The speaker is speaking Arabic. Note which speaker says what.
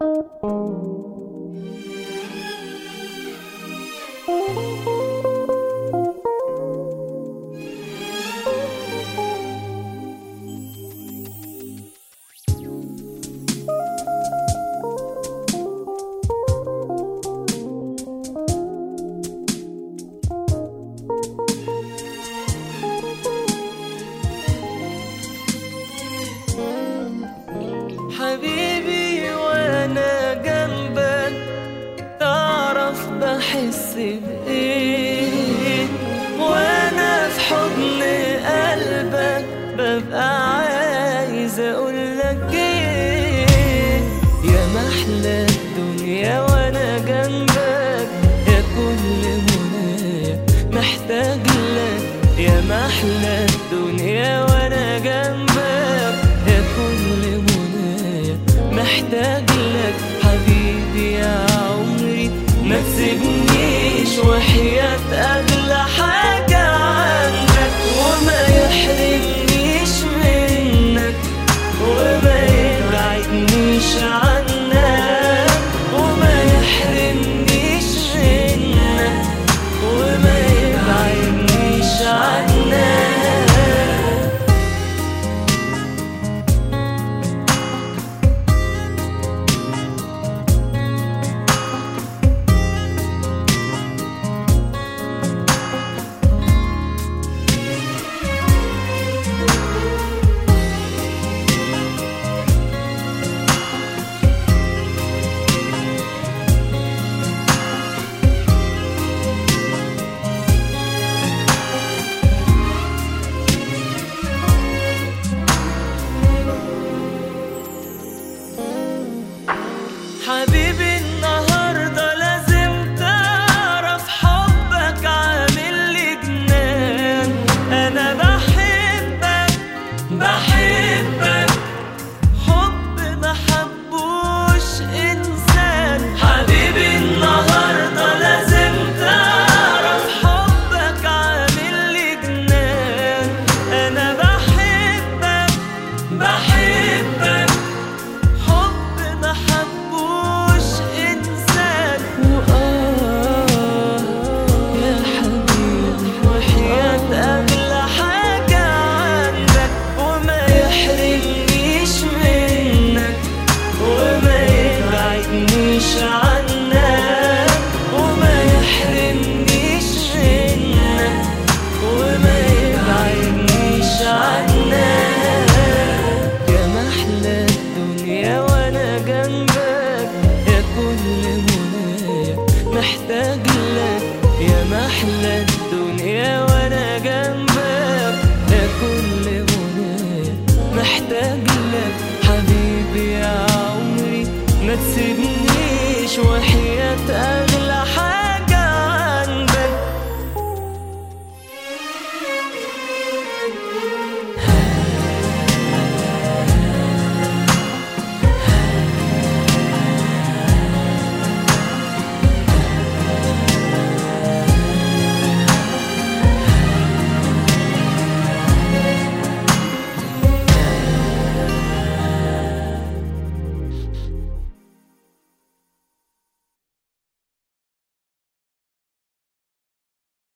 Speaker 1: Thank you. بحس بإيه وأنا في حضن قلبك ببقى عايز أقول لك إيه. يا محلى الدنيا وأنا جنبك يا كل منايا محتاج لك. يا محلى الدنيا محتاج لك يا محلى الدنيا وأنا جنبك. ده كل غني محتاج لك. حبيبي يا عمري ما تسيبنيش وحياة قلبي